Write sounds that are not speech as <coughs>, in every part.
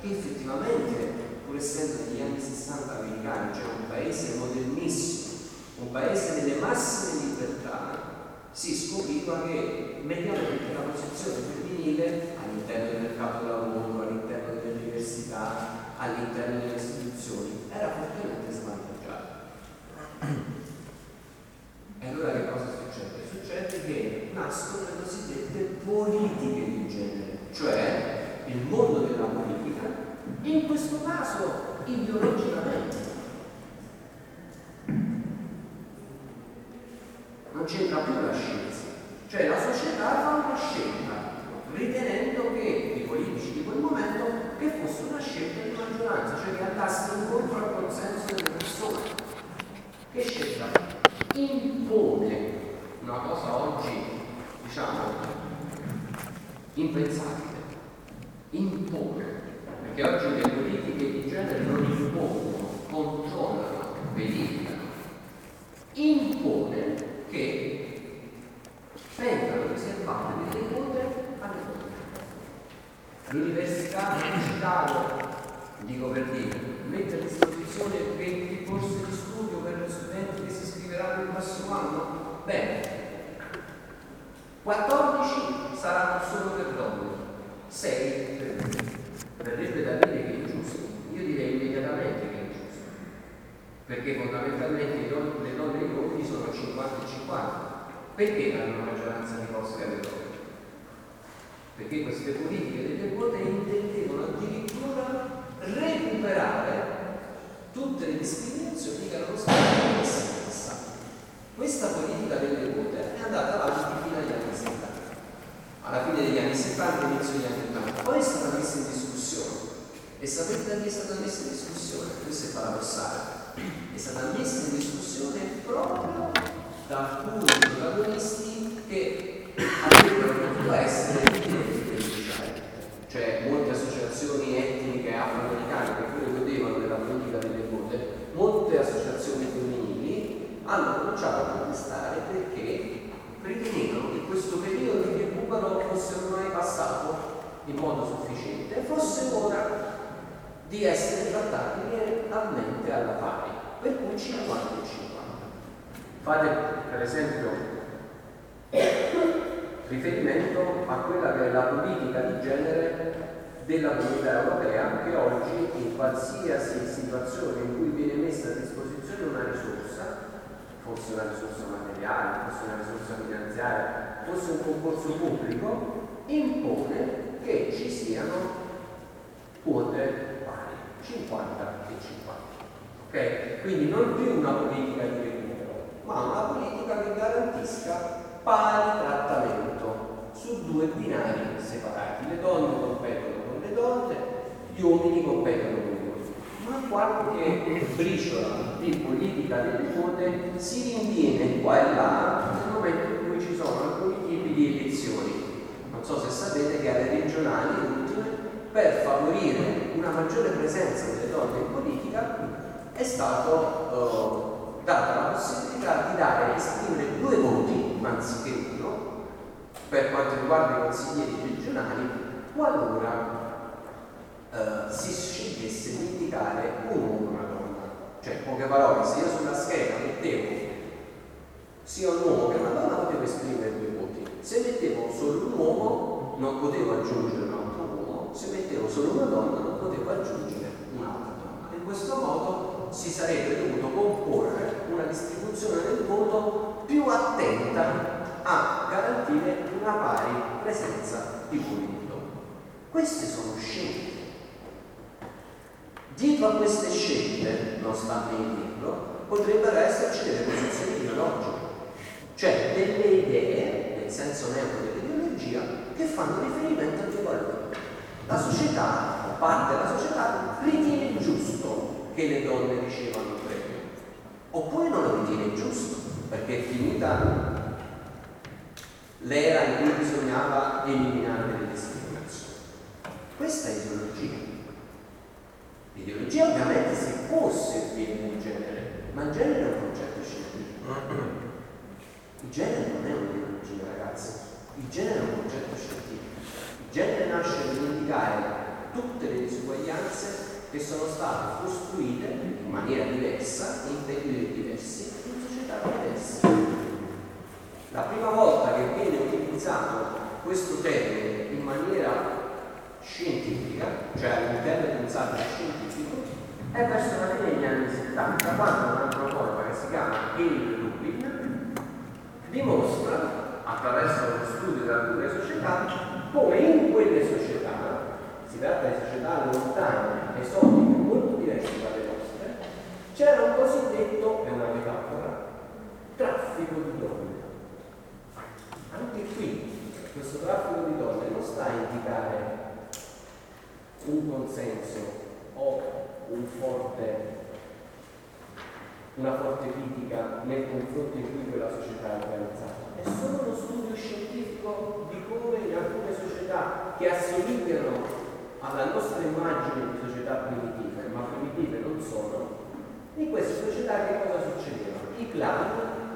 che effettivamente pur essendo negli anni 60 americani, cioè un paese modernissimo, un paese delle massime libertà, si scopriva che mediamente la posizione femminile all'interno del mercato del lavoro, all'interno delle università, all'interno delle istituzioni, era fortemente svantaggiata. E allora che cosa succede? Succede che nascono le cosiddette politiche di genere, cioè il mondo della politica in questo caso ideologicamente. Non c'entra più la scienza, cioè la società fa una scelta ritenendo che i politici di quel momento che fosse una scelta di maggioranza, cioè che andassero incontro al consenso delle persone. Che scelta? Impone una cosa oggi, diciamo, impensabile. Impone perché oggi le politiche di genere non impongono, controllano, verificano. Impone che vengano riservate delle quote alle donne. Di Chicago, dico per dire, mette a disposizione 20 corsi di studio per gli studenti che si iscriveranno il prossimo anno? Bene, 14 saranno solo per donne, 6 per uomini verrebbe da dire che è ingiusto, io direi immediatamente che è ingiusto, perché fondamentalmente le donne e gli uomini sono 50 e 50. Perché danno maggioranza di posti alle donne? Perché queste politiche delle quote intendevano addirittura recuperare tutte le discriminazioni che erano state messe in passato. Questa politica delle quote è andata avanti fino agli anni 70. Alla fine degli anni 70 e inizio degli anni 80. Poi è stata messa in discussione e sapete da chi è stata messa in discussione? Questo è paradossale. È stata messa in discussione proprio da alcuni protagonisti che avrebbero potuto essere beneficiari. Cioè molte associazioni etniche afroamericane che pure godevano della politica delle quote, molte associazioni femminili hanno cominciato a protestare perché ritenevano che questo periodo di recupero fosse ormai passato in modo sufficiente, fosse ora di essere trattati realmente alla pari, per cui 50 e 50. Fate per esempio riferimento a quella che è la politica di genere della comunità europea che oggi in qualsiasi situazione in cui viene messa a disposizione una risorsa, fosse una risorsa materiale, fosse una risorsa finanziaria, fosse un concorso pubblico, impone che ci siano quote 50 e 50. Ok? Quindi non più una politica di recupero, ma una politica che garantisca pari trattamento su due binari separati. Le donne competono con le donne, gli uomini competono con gli uomini. Ma qualche briciola di politica delle quote si rinviene qua e là nel momento in cui ci sono alcuni tipi di elezioni. Non so se sapete che alle regionali ultime per favorire una maggiore presenza delle donne in politica è stato eh, data la possibilità di dare esprimere due voti anziché per quanto riguarda i consiglieri regionali qualora eh, si scegliesse di indicare un uomo o una donna. Cioè, in poche parole, se io sulla scheda mettevo sia un uomo che una donna potevo esprimere due voti. Se mettevo solo un uomo non potevo aggiungere un altro se mettevo solo una donna non potevo aggiungere un'altra donna. In questo modo si sarebbe dovuto comporre una distribuzione del voto più attenta a garantire una pari presenza di movimento. Queste sono scelte. Dietro a queste scelte, non sta né dirlo, potrebbero esserci delle posizioni ideologiche, cioè delle idee, nel senso neutro dell'ideologia, che fanno riferimento a due valori la società, o parte della società, ritiene giusto che le donne ricevano il premio. diventa l'era in cui bisognava eliminare le discriminazioni. Questa è ideologia. L'ideologia ovviamente si può servire il genere, ma il genere è un concetto scientifico. Il genere non è un'ideologia, ragazzi, il genere è un concetto scientifico. Il genere nasce per indicare tutte le disuguaglianze che sono state costruite in maniera diversa, in periodi diversi, in società diverse. La prima volta che viene utilizzato questo termine in maniera scientifica, cioè all'interno di un saggio scientifico, è verso la fine degli anni 70, quando un antropologo che si chiama Gail Rubin dimostra, attraverso lo studio di alcune società, come in quelle società si tratta di società lontane, esotiche, molto diverse dalle nostre, c'era un cosiddetto, è una metafora, traffico di donne. Anche qui questo traffico di donne non sta a indicare un consenso o un forte, una forte critica nei confronti di cui quella società è organizzata. È solo uno studio scientifico di come in alcune società che assomigliano alla nostra immagine di società primitive, ma primitive non sono, in queste società che cosa succedeva? I clan,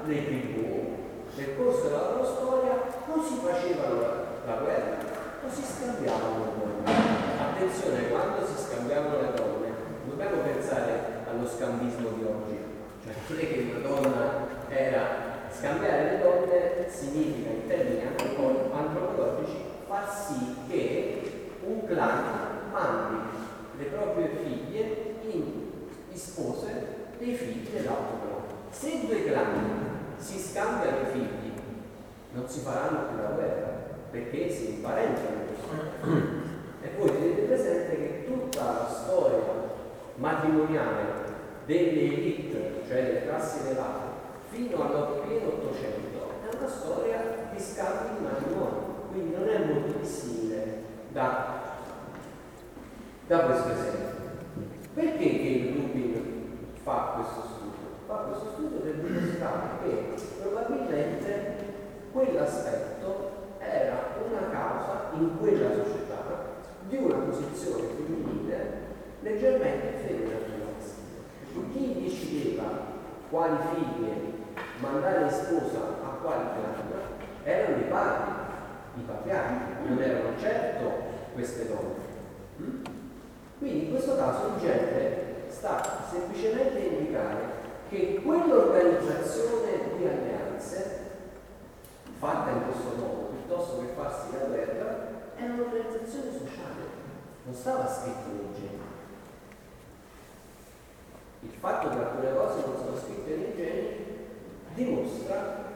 le tribù, nel corso della loro storia non si facevano la, guerra, non si scambiavano le donne. Attenzione, quando si scambiavano le donne, dobbiamo pensare allo scambismo di oggi. Cioè non è che una donna era scambiare le donne significa in termini antropologici far sì che un clan mandi le proprie figlie in spose dei figli dell'altro clan. Se due clan si scambiano i figli, non si faranno più la guerra, perché si imparentano. <clears throat> e voi tenete presente che tutta la storia matrimoniale delle elite, cioè delle classi elevate, fino al pieno Ottocento, è una storia di scambi di matrimonio, quindi non è molto dissimile da, da questo esempio. Perché che Rubin fa questo studio? Fa questo studio per dimostrare che probabilmente quell'aspetto era una causa in quella società di una posizione leggermente inferiore a quella maschile. Chi decideva quali figlie mandare in sposa a quali clan erano i padri i patriarchi, non erano certo queste donne. Mm? Quindi in questo caso il genere sta semplicemente a indicare che quell'organizzazione di alleanze fatta in questo modo, piuttosto che farsi la guerra, è un'organizzazione sociale, non stava scritto nei geni. Il fatto che alcune cose non sono scritte nei geni dimostra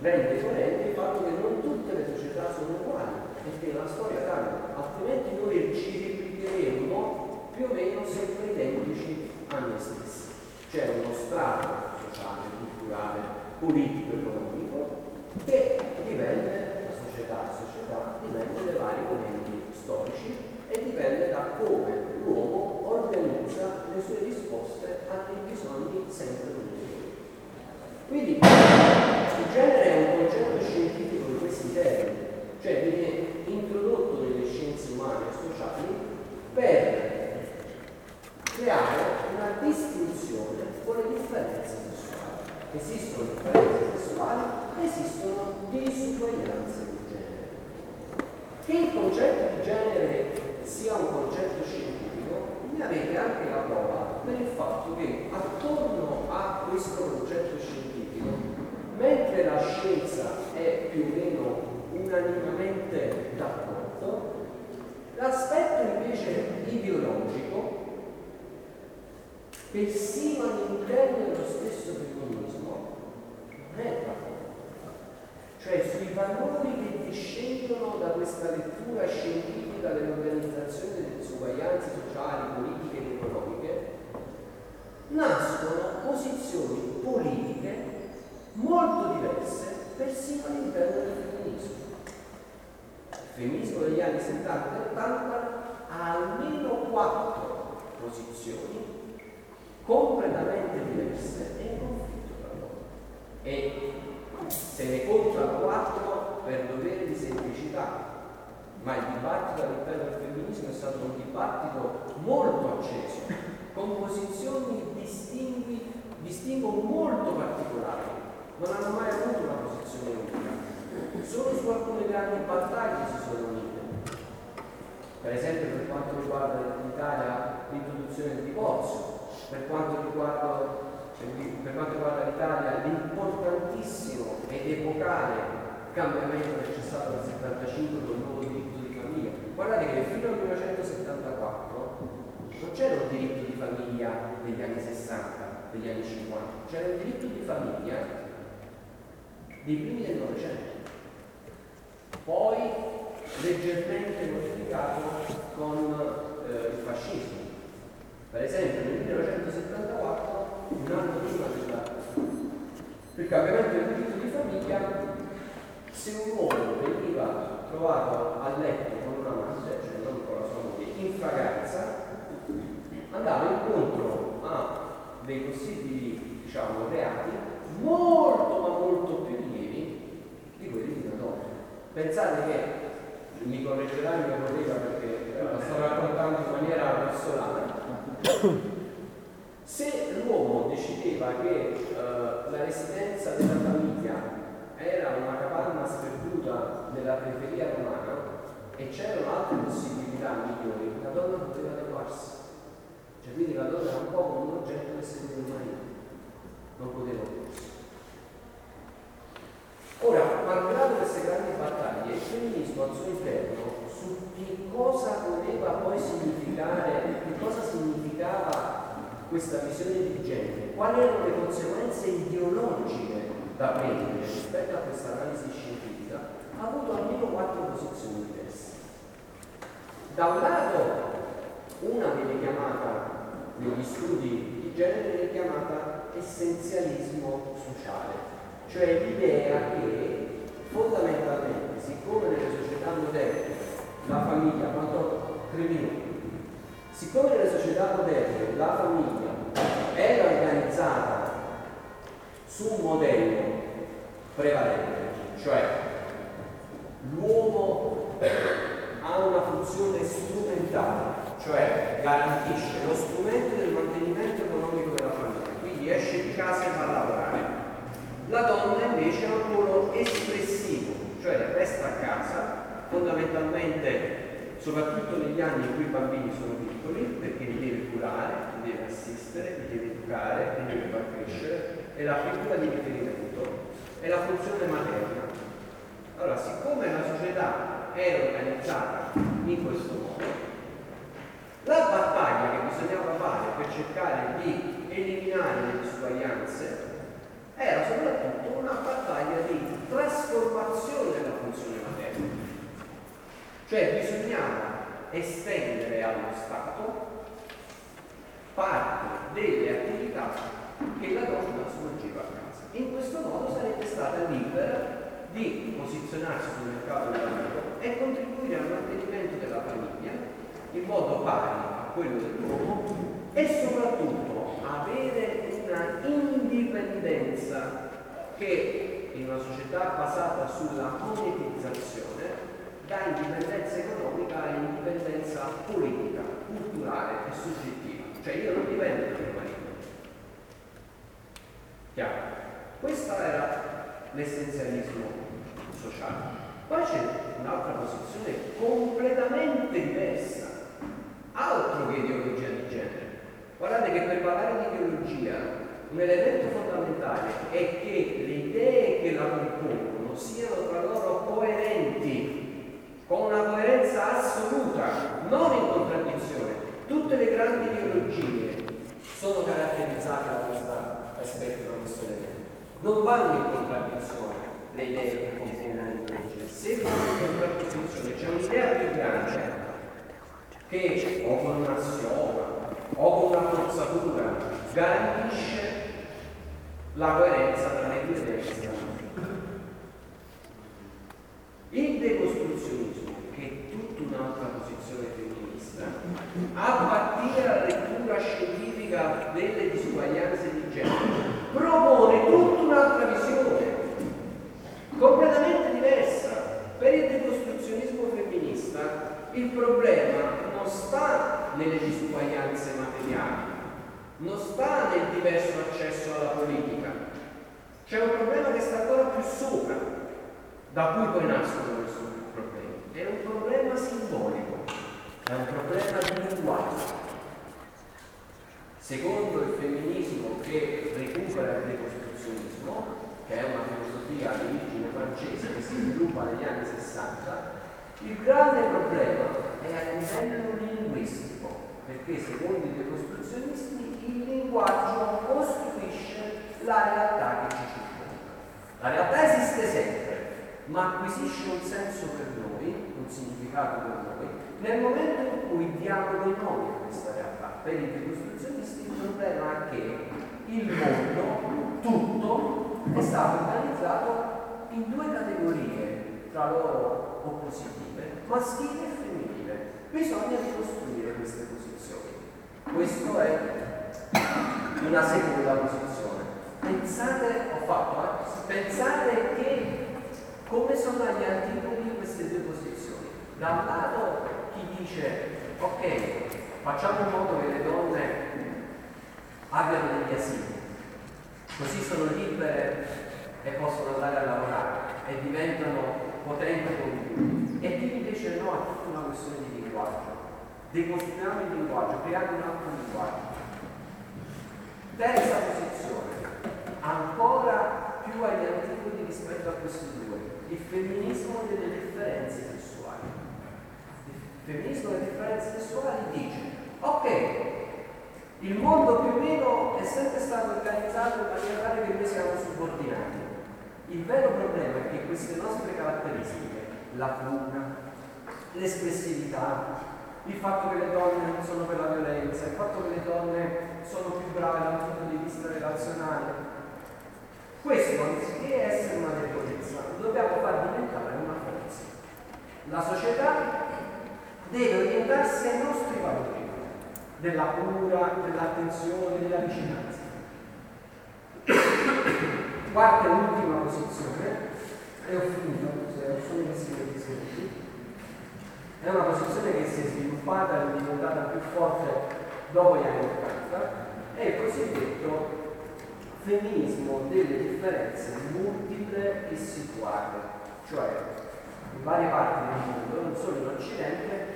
rende coerente il fatto che non tutte le società sono uguali e che la storia cambia, altrimenti noi ci replicheremo più o meno sempre identici a noi stessi. C'è uno strato sociale, culturale, politico, economico che dipende, la società, la società, dipende dai vari momenti storici e dipende da come l'uomo le sue risposte a dei bisogni sempre più Quindi il genere è un concetto scientifico di questi termini, cioè viene introdotto nelle scienze umane e sociali per creare una distinzione con le differenze sessuali. Esistono differenze sessuali, esistono disuguaglianze di genere. Che il concetto di genere sia un concetto scientifico, ne avete anche la prova per il fatto che attorno a questo concetto scientifico mentre la scienza è più o meno unanimemente d'accordo, l'aspetto invece ideologico, persino all'interno dello stesso femminismo, non è d'accordo. Cioè sui valori che discendono da questa lettura scientifica dell'organizzazione delle disuguaglianze sociali, politiche ed economiche, nascono posizioni politiche molto diverse persino all'interno del femminismo. Il femminismo degli anni 70 e 80 ha almeno quattro posizioni completamente diverse e in conflitto tra loro. E se ne conta quattro per dovere di semplicità, ma il dibattito all'interno del femminismo è stato un dibattito molto acceso, con posizioni distingui, distingo molto particolari, non hanno mai avuto una posizione unica, solo su alcune grandi battaglie si sono unite. Per esempio per quanto riguarda l'Italia l'introduzione del divorzio, per quanto riguarda, riguarda l'Italia l'importantissimo ed epocale cambiamento che c'è stato nel 75 con il nuovo diritto di famiglia. Guardate che fino al 1974 non c'era un diritto di famiglia degli anni 60, degli anni 50, c'era un diritto di famiglia dei primi del Novecento. Poi leggermente modificato con eh, il fascismo. Per esempio nel 1974, un anno prima del cambiamento del diritto di famiglia, se un uomo veniva trovato a letto con una madre, cioè non con la sua moglie, in fragranza, andava incontro a dei possibili diciamo, reati molto ma molto più lievi di quelli di una donna. Pensate che mi correggerà il mio collega perché la sto raccontando in maniera grossolana. <coughs> Se l'uomo decideva che uh, la residenza della famiglia era una capanna sperduta nella periferia romana e c'erano altre possibilità migliori, la donna poteva adeguarsi. Cioè quindi la donna era un po' come un oggetto che seguiva il marito, non poteva opporsi. Ora, malgrado queste grandi battaglie, il femminismo al suo interno che cosa voleva poi significare, che cosa significava questa visione di genere, quali erano le conseguenze ideologiche da prendere rispetto a questa analisi scientifica ha avuto almeno quattro posizioni diverse. Da un lato una viene chiamata negli studi di genere viene chiamata essenzialismo sociale, cioè l'idea che fondamentalmente, siccome nelle società moderne la famiglia, quanto minuti, siccome nelle società moderne la famiglia era organizzata su un modello prevalente, cioè l'uomo ha una funzione strumentale, cioè garantisce lo strumento del mantenimento economico della famiglia, quindi esce di casa e va a lavorare. La donna invece ha un ruolo espressivo, cioè resta a casa, fondamentalmente soprattutto negli anni in cui i bambini sono piccoli, perché li deve curare, li deve assistere, li deve educare, li deve far crescere, è la figura di riferimento, è la funzione materna. Allora, siccome la società è organizzata in questo modo, la battaglia che bisognava fare per cercare di eliminare le disuguaglianze era soprattutto una battaglia di trasformazione della funzione materna. Cioè bisognava estendere allo Stato parte delle attività che la donna svolgeva a casa. In questo modo sarebbe stata libera di posizionarsi sul mercato del lavoro e contribuire al mantenimento della famiglia in modo pari a quello dell'uomo e soprattutto avere una indipendenza che in una società basata sulla monetizzazione dà indipendenza economica e indipendenza politica, culturale e soggettiva. Cioè io non dipendo dal mio marito Chiaro? Questo era l'essenzialismo sociale. Poi c'è un'altra posizione completamente diversa, altro che ideologia di genere. Guardate che per parlare di ideologia un elemento fondamentale è che le idee che la compongono siano tra loro coerenti, con una coerenza assoluta, non in contraddizione. Tutte le grandi ideologie sono caratterizzate da questa aspetto questo elemento. Non vanno in contraddizione le idee che compongono legge. Se vanno in contraddizione c'è un'idea più grande che o con un assioma o con una forzatura garantisce la coerenza tra le due stiamo il decostruzionismo, che è tutta un'altra posizione femminista, a partire dalla lettura scientifica delle disuguaglianze di genere, propone tutta un'altra visione, completamente diversa. Per il decostruzionismo femminista il problema non sta nelle disuguaglianze materiali, non sta nel diverso accesso alla politica, c'è un problema che sta ancora più sopra da cui poi nascono questi problemi. È un problema simbolico, è un problema di linguaggio. Secondo il femminismo che recupera il decostruzionismo, che è una filosofia di origine francese che si sviluppa negli anni 60, il grande problema è a livello linguistico, perché secondo i decostruzionisti il linguaggio costruisce la realtà che ci circonda. La realtà esiste sempre, ma acquisisce un senso per noi, un significato per noi, nel momento in cui diamo dei nomi a questa realtà. Per i decostruzionisti il problema è che il mondo, tutto, è stato organizzato in due categorie tra loro oppositive, maschile e femminile. Bisogna ricostruire queste posizioni. Questo è una seconda posizione. Pensate, ho fatto, eh? pensate che come sono agli antipodi queste due posizioni. Da un lato chi dice, ok, facciamo in modo che le donne abbiano degli asili, così sono libere e possono andare a lavorare e diventano potenti come tutti. E chi invece no, è tutta una questione di linguaggio. Decostruiamo il linguaggio, creiamo un altro linguaggio. Terza posizione, ancora più agli antipodi rispetto a questi due, il femminismo delle differenze sessuali. Il femminismo delle differenze sessuali dice, ok, il mondo più o meno è sempre stato organizzato in maniera tale che noi siamo subordinati. Il vero problema è che queste nostre caratteristiche, la fuga, l'espressività, il fatto che le donne non sono per la violenza, il fatto che le donne sono più brave dal punto di vista relazionale, questo anziché essere una debolezza, dobbiamo far diventare una forza. La società deve orientarsi ai nostri valori della cura, dell'attenzione, della vicinanza. Quarta e ultima posizione, e ho finito, se ho solo i secondi, è una posizione che si è sviluppata e diventata più forte dopo gli anni 80, è il cosiddetto femminismo delle differenze multiple e situate, cioè in varie parti del mondo, non solo in Occidente,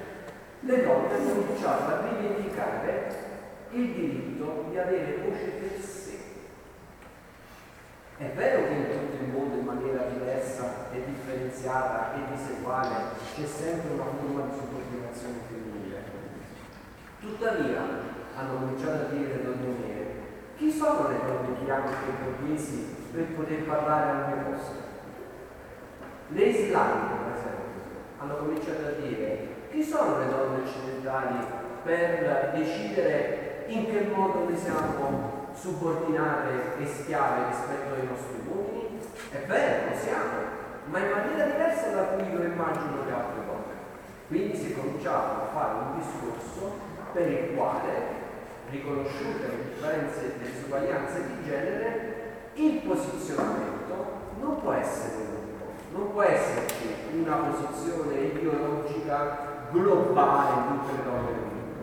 le donne cominciato a rivendicare il diritto di avere voce per sé. È vero che in tutto il mondo in maniera diversa e differenziata e diseguale c'è sempre una forma di subordinazione femminile. Tuttavia, hanno cominciato a dire le donne nere, chi sono le donne bianche e borghesi per poter parlare al mio posto? Le islamiche, per esempio, hanno cominciato a dire chi sono le donne occidentali per decidere in che modo noi siamo subordinate e schiave rispetto ai nostri uomini? È vero, lo siamo, ma in maniera diversa da cui io immagino le altre donne. Quindi si è cominciato a fare un discorso per il quale, riconosciute le differenze e le disuguaglianze di genere, il posizionamento non può essere unico, non può esserci una posizione ideologica globale in tutte le donne del mondo.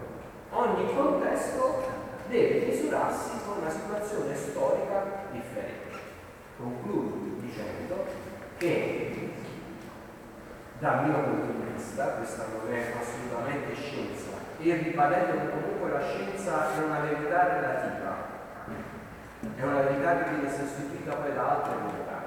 Ogni contesto deve misurarsi con una situazione storica differente. Concludo dicendo che dal mio punto di vista, questa non è assolutamente scienza, e ribadendo che comunque la scienza è una verità relativa, è una verità che viene sostituita poi da altre verità.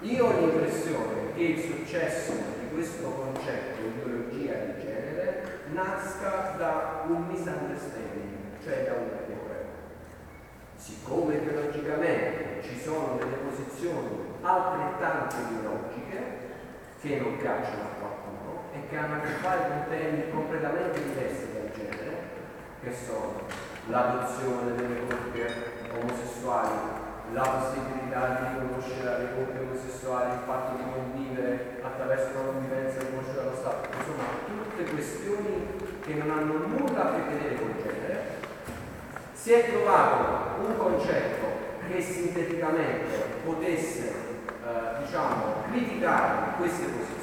Io ho l'impressione che il successo questo concetto di ideologia di genere nasca da un misunderstanding, cioè da un errore. Siccome ideologicamente ci sono delle posizioni altrettanto ideologiche che non piacciono a qualcuno che hanno a che fare con temi completamente diversi dal genere, che sono l'adozione delle coppie omosessuali la possibilità di riconoscere alle coppie omosessuali il fatto di convivere attraverso una convivenza riconosciuta dallo Stato, insomma tutte questioni che non hanno nulla a che vedere con il genere, si è trovato un concetto che sinteticamente potesse eh, diciamo, criticare queste posizioni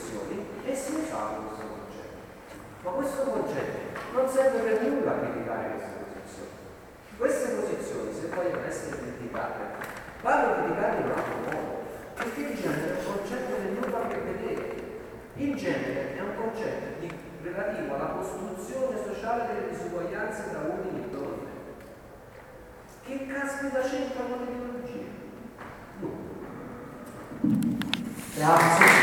e si è usato questo concetto. Ma questo concetto non serve per nulla a criticare queste posizioni. Queste posizioni, se vogliono essere criticate, vanno criticate in un altro modo, perché diciamo che il concetto Il genere è un concetto di, relativo alla costruzione sociale delle disuguaglianze tra uomini e donne. Che caspita c'entra con l'ideologia? No. Grazie.